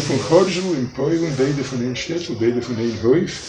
von Chorzel in Polen, beide von een Städtel, beide von een Häuf.